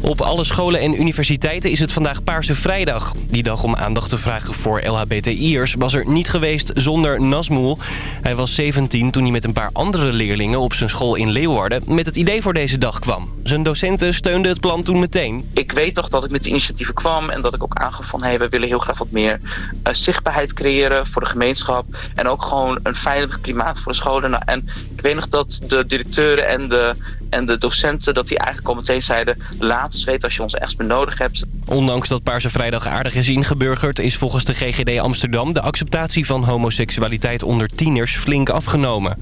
Op alle scholen en universiteiten is het vandaag Paarse Vrijdag. Die dag om aandacht te vragen voor LHBTI'ers was er niet geweest zonder Nasmoel. Hij was 17 toen hij met een paar andere leerlingen op zijn school in Leeuwarden... met het idee voor deze dag kwam. Zijn docenten steunden het plan toen meteen. Ik weet toch dat ik met de initiatieven kwam en dat ik ook aangaf van... We willen heel graag wat meer uh, zichtbaarheid creëren voor de gemeenschap... en ook gewoon een veilig klimaat voor de scholen. Nou, en ik weet nog dat de directeuren en de, en de docenten... dat die eigenlijk al meteen zeiden... laat ons weten als je ons echt nodig hebt. Ondanks dat Paarse Vrijdag aardig is ingeburgerd... is volgens de GGD Amsterdam de acceptatie van homoseksualiteit onder tieners flink afgenomen.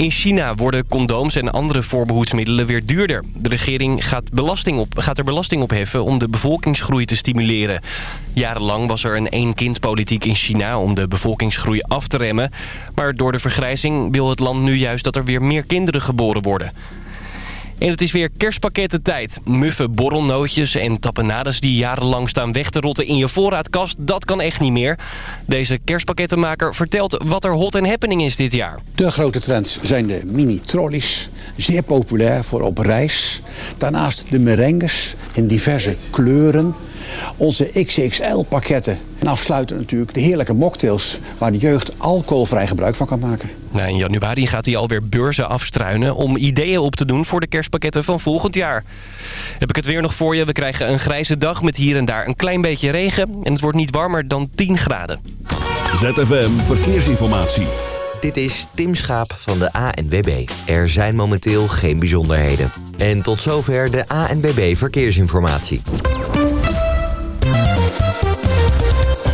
In China worden condooms en andere voorbehoedsmiddelen weer duurder. De regering gaat, belasting op, gaat er belasting op heffen om de bevolkingsgroei te stimuleren. Jarenlang was er een één-kind-politiek in China om de bevolkingsgroei af te remmen. Maar door de vergrijzing wil het land nu juist dat er weer meer kinderen geboren worden. En het is weer kerstpakkettentijd. Muffe borrelnootjes en tapenades die jarenlang staan weg te rotten in je voorraadkast, dat kan echt niet meer. Deze kerstpakkettenmaker vertelt wat er hot en happening is dit jaar. De grote trends zijn de mini-trolleys, zeer populair voor op reis. Daarnaast de merengues in diverse kleuren. Onze XXL-pakketten. En afsluiten natuurlijk de heerlijke mocktails... waar de jeugd alcoholvrij gebruik van kan maken. Nou, in januari gaat hij alweer beurzen afstruinen... om ideeën op te doen voor de kerstpakketten van volgend jaar. Heb ik het weer nog voor je. We krijgen een grijze dag met hier en daar een klein beetje regen. En het wordt niet warmer dan 10 graden. ZFM Verkeersinformatie. Dit is Tim Schaap van de ANWB. Er zijn momenteel geen bijzonderheden. En tot zover de ANWB Verkeersinformatie.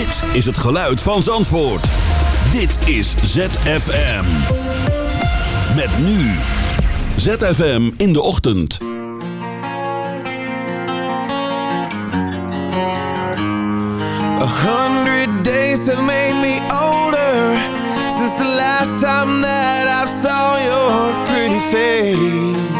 Dit is het geluid van Zandvoort. Dit is ZFM. Met nu. ZFM in de ochtend. A hundred days have made me older Since the last time that I saw your pretty face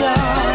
side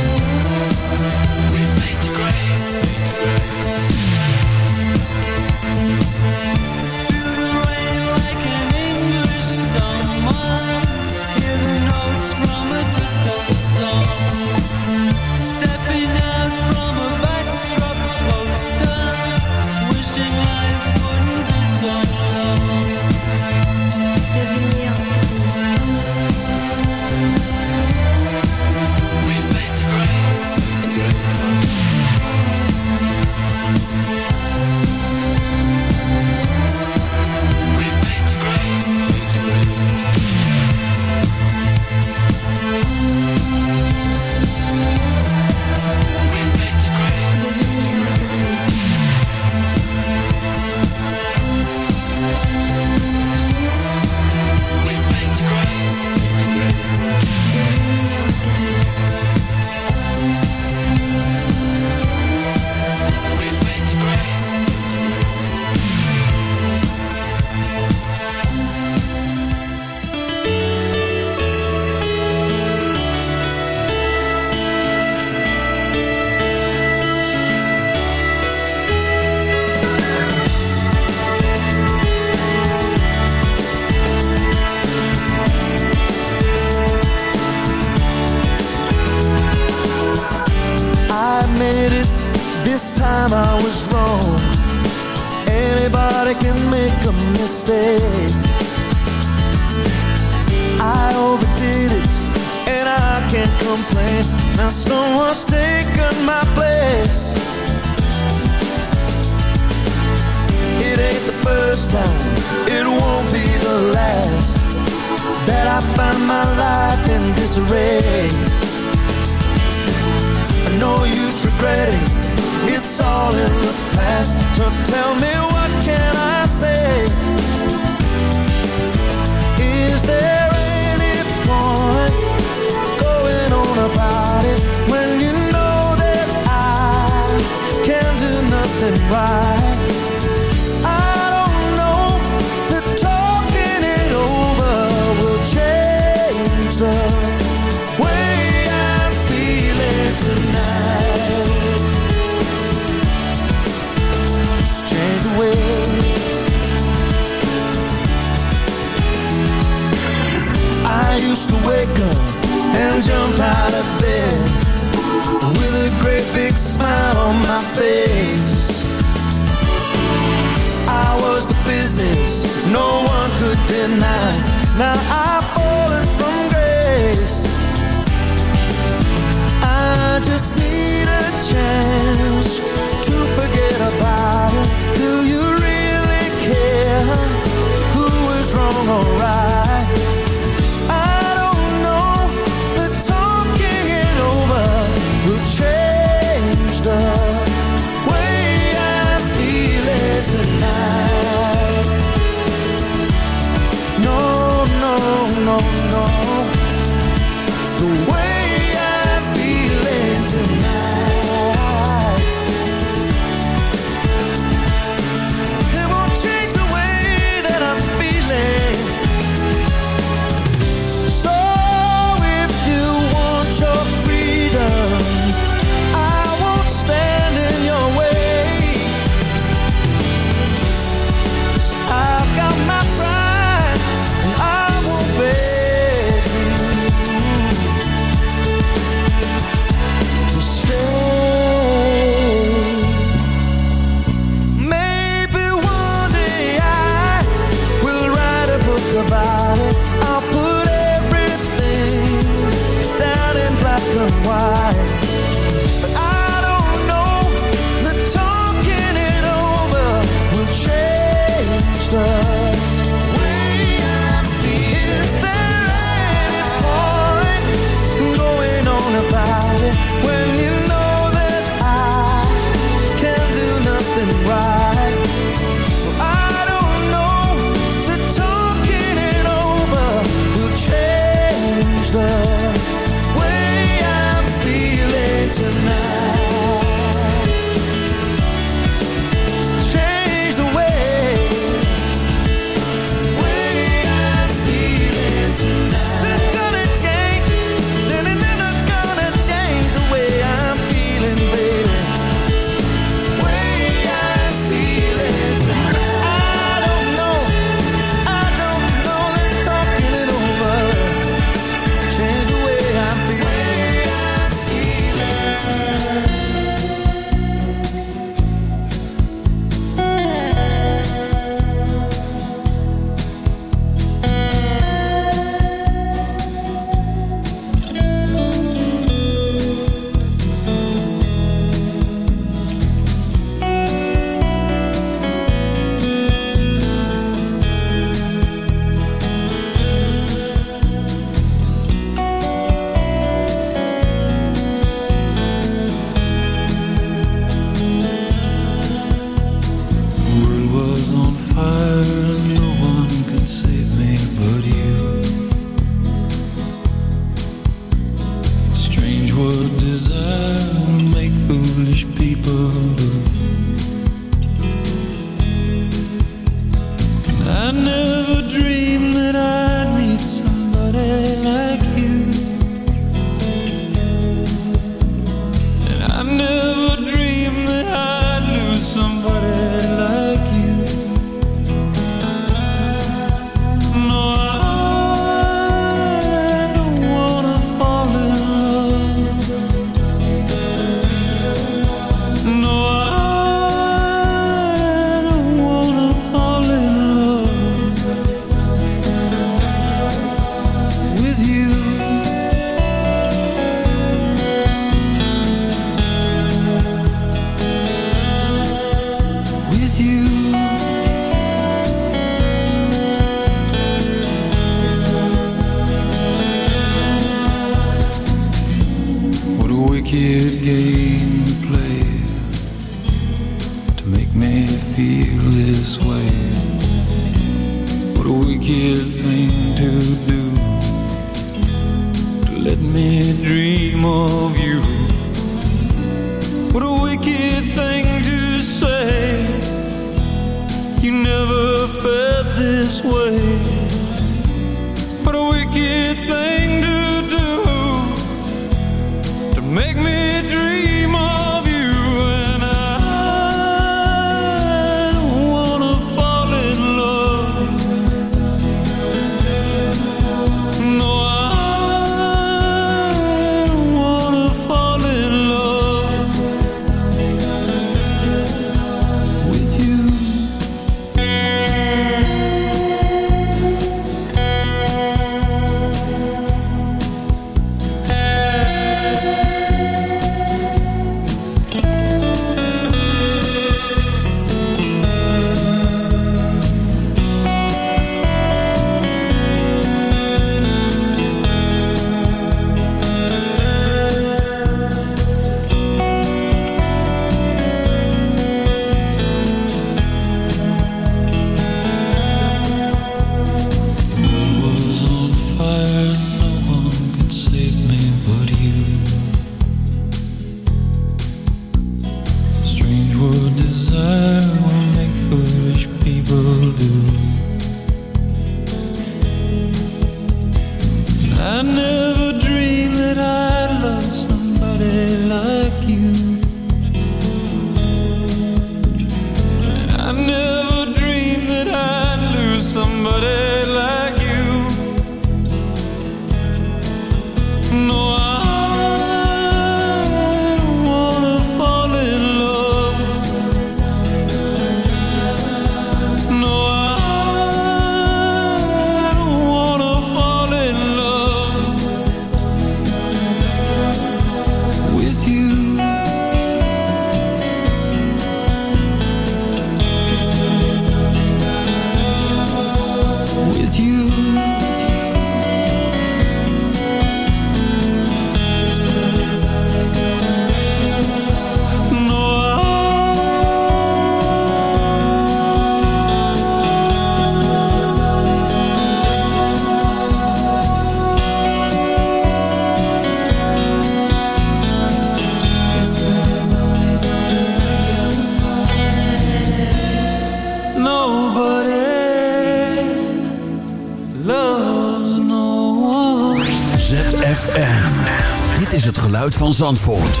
ZFM. Dit is het geluid van Zandvoort.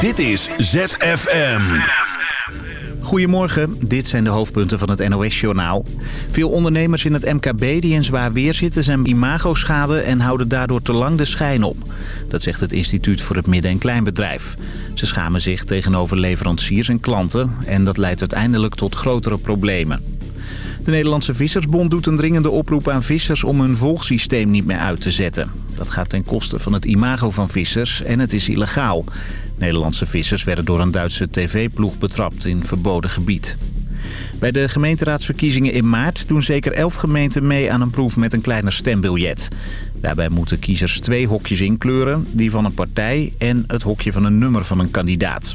Dit is ZFM. Goedemorgen, dit zijn de hoofdpunten van het NOS-journaal. Veel ondernemers in het MKB die in zwaar weer zitten zijn imagoschade en houden daardoor te lang de schijn op. Dat zegt het Instituut voor het Midden- en Kleinbedrijf. Ze schamen zich tegenover leveranciers en klanten en dat leidt uiteindelijk tot grotere problemen. De Nederlandse Vissersbond doet een dringende oproep aan vissers om hun volgsysteem niet meer uit te zetten. Dat gaat ten koste van het imago van vissers en het is illegaal. Nederlandse vissers werden door een Duitse tv-ploeg betrapt in verboden gebied. Bij de gemeenteraadsverkiezingen in maart doen zeker elf gemeenten mee aan een proef met een kleiner stembiljet. Daarbij moeten kiezers twee hokjes inkleuren, die van een partij en het hokje van een nummer van een kandidaat.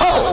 Oh.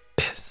Piss.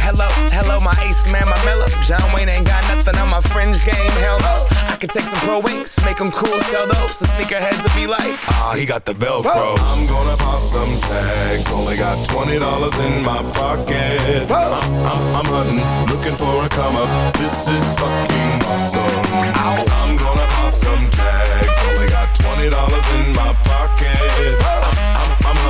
Hello, hello, my ace man, my mellow. John Wayne ain't got nothing on my fringe game, hell no. I could take some pro wings, make them cool, sell those. The sneakerheads will be like, ah, he got the Velcro. I'm gonna pop some tags. Only got twenty dollars in my pocket. I'm, I'm, uh, uh, I'm hunting, looking for a come up. This is fucking awesome. I'm gonna pop some tags. Only got twenty dollars in my pocket. I'm,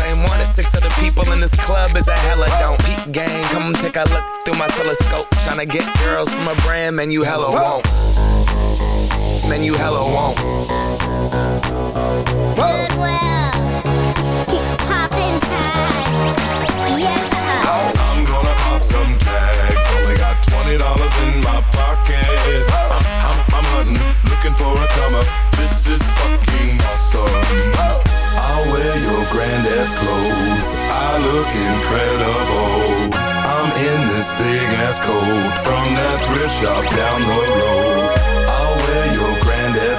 same one as six other people in this club is a hella don't. Peep gang, come take a look through my telescope. Tryna get girls from a brand, man, you hella won't. Man, you hella won't. Goodwill. Poppin' tags. Yeah. I'm gonna pop some tags. Only got twenty dollars in my pocket. I'm, I'm, hunting, looking for a come up. This is fucking awesome. I'll wear your granddad's clothes. I look incredible. I'm in this big ass coat from that thrift shop down the road.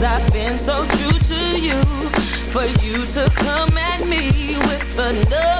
Cause I've been so true to you. For you to come at me with another.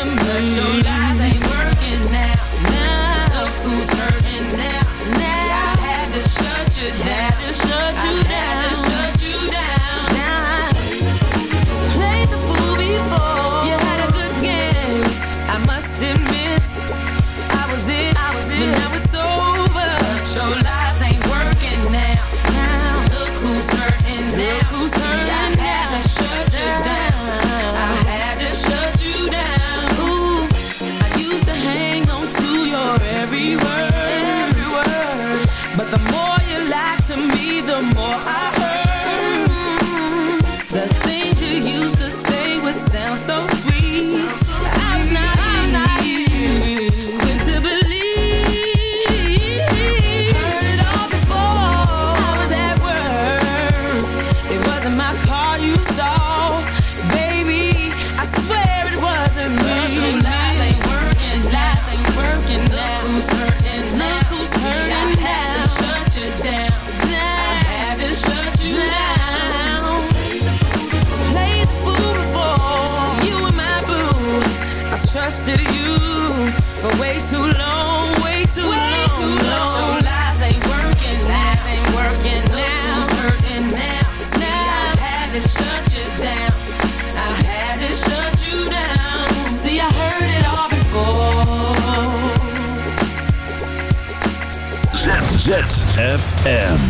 to me. But your lies ain't working now. now. Look who's hurting now. now. I had to shut you down. ZFM.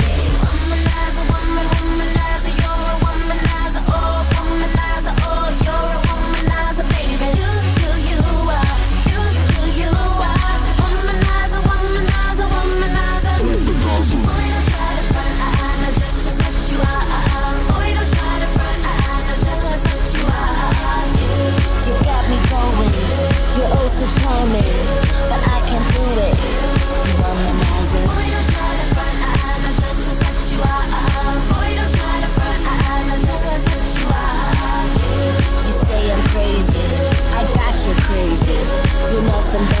and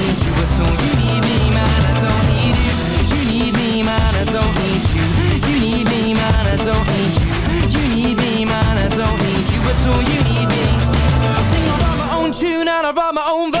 all. You need me. I sing, I write my own tune and I write my own verse.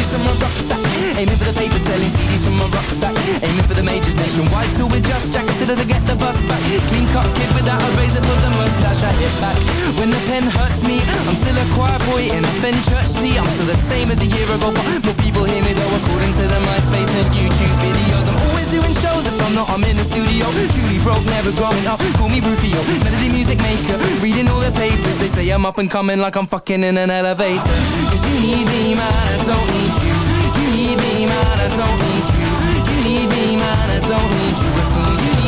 from my rucksack Aiming for the paper selling CDs from my rucksack Aiming for the majors nationwide So with just jackets till I get the bus back. Clean cut kid without a razor for the mustache I hit back. When the pen hurts me I'm still a choir boy in a Fenchurch tee I'm still the same as a year ago But more people hear me though According to the MySpace and YouTube videos. I'm always doing shows if I'm not I'm in the studio. Truly broke never growing up. Call me Rufio Melody music maker. Reading all the papers say I'm up and coming like I'm fucking in an elevator. Cause you need me man I don't need you. You need me man I don't need you. You need me man I don't need you at all. You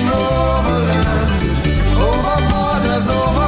Over land, over borders, over.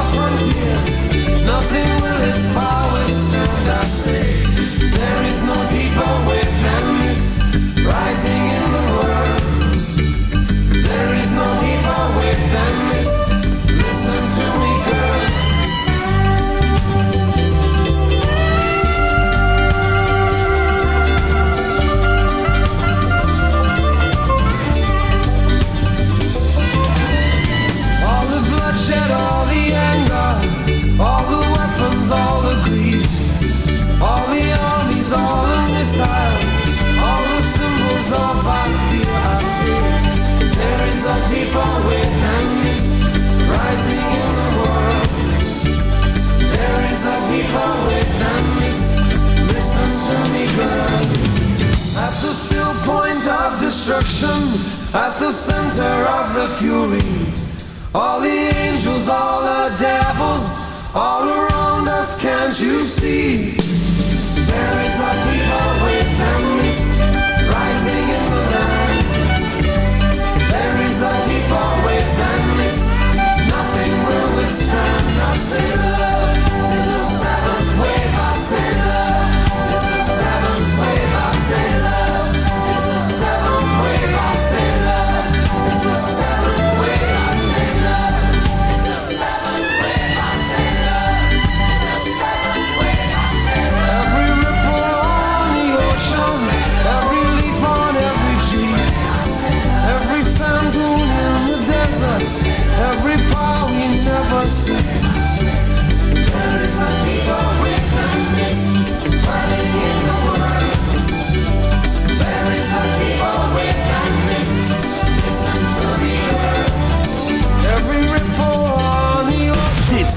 All around us, can't you see? There is a